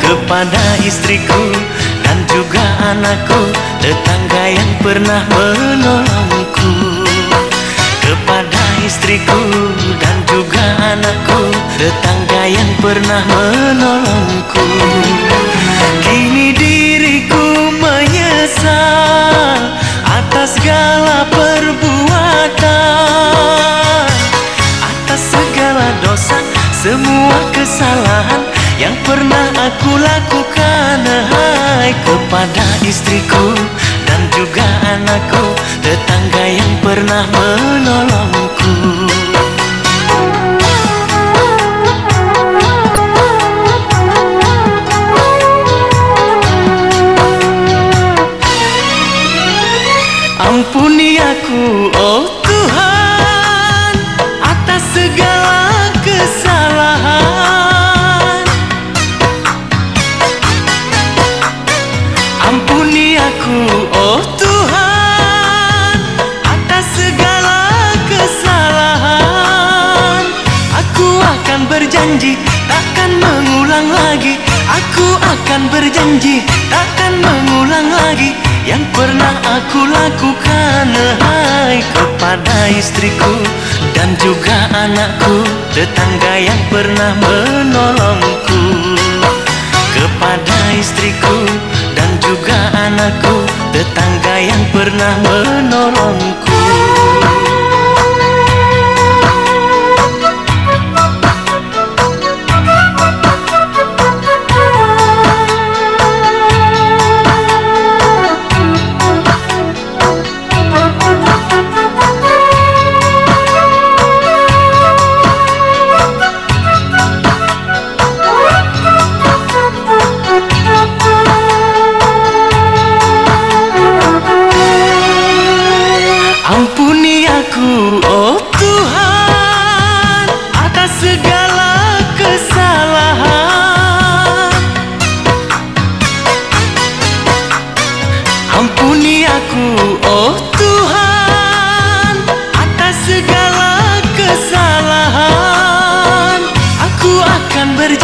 kepada istriku dan juga anakku Tetangga yang pernah menolongku. Kepada istriku dan juga anakku Tetangga yang pernah menolongku. Kini diriku menyesal Atas segala perbuatan Atas segala dosa Semua kesalahan yang pernah aku lakukan Hai kepada istriku dan juga anakku Tetangga yang pernah menolongku akan berjanji takkan mengulang lagi. Aku akan berjanji takkan mengulang lagi. Yang pernah aku lakukan Hai kepada istriku dan juga anakku. Tetangga yang pernah menolongku. Kepada istriku dan juga anakku Tetangga yang pernah menolongku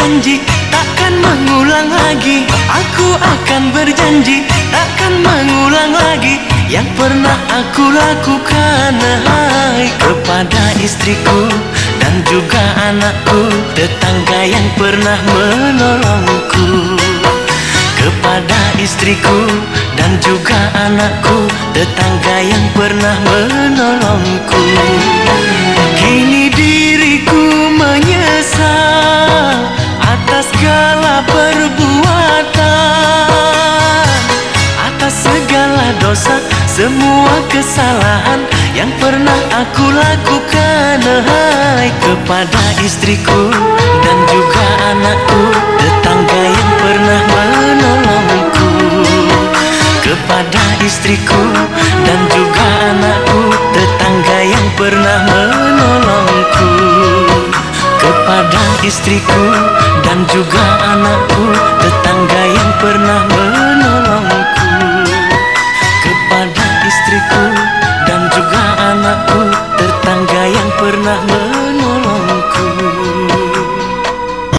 berjanji takkan mengulang lagi. Aku akan berjanji takkan mengulang lagi. Yang pernah aku lakukan hai kepada istriku dan juga anakku tetangga yang pernah menolongku. Kepada istriku dan juga anakku tetangga yang pernah menolongku. Kini diriku semua kesalahan yang pernah aku lakukan Hai kepada istriku dan juga anakku Tetangga yang pernah menolongku. Kepada istriku dan juga anakku Tetangga yang pernah menolongku. Kepada istriku dan juga anakku Tetangga yang pernah menolongku